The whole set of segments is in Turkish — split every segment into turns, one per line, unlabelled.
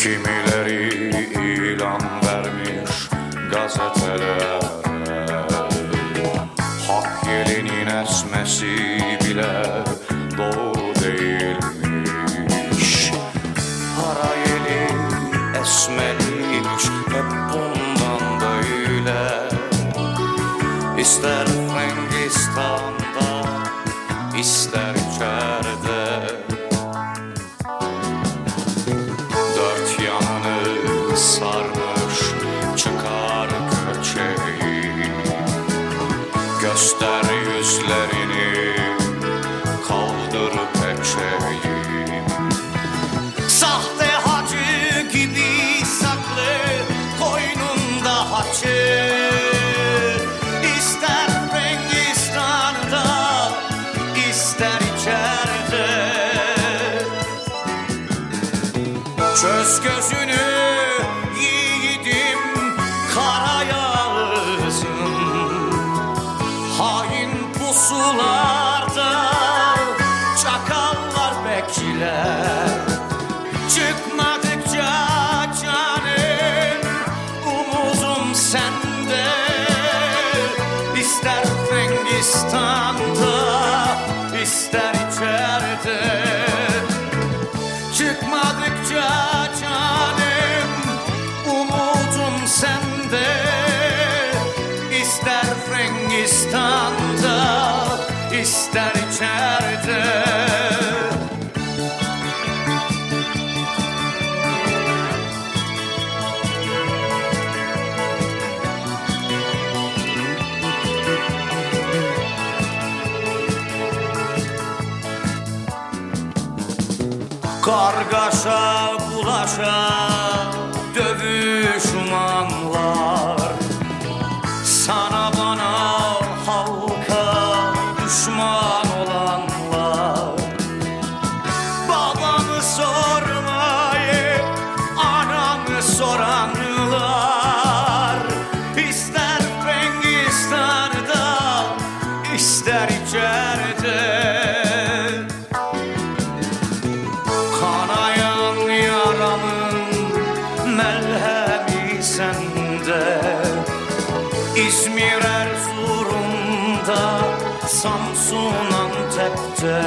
Kimileri ilan vermiş gazetelere. Hak yelinin esmesi bile doğru değilmiş. Para yeli esmeliymiş hep bundan böyle. İster Frangistan'da ister içeride Göster yüzlerini bekçiler Çıkmadıkça canım umudum sende. İster Frangistan'da ister içeride. Çıkmadıkça canım umudum sende. İster Frangistan'da ister içeride Kargaşa bulaşa İzmir Erzurum'da Samsun Antep'te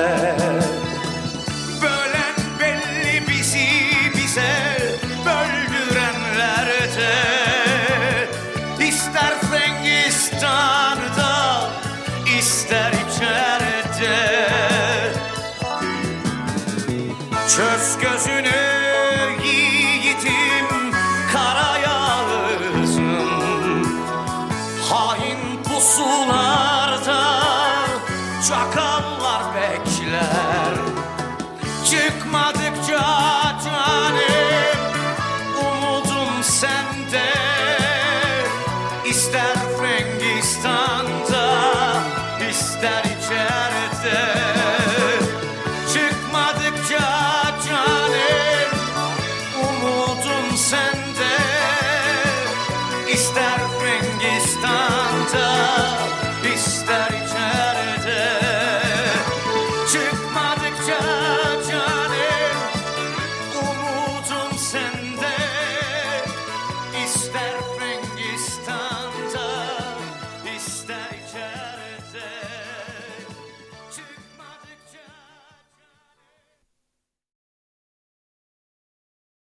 çakallar bekler. Çıkmadıkça çakallar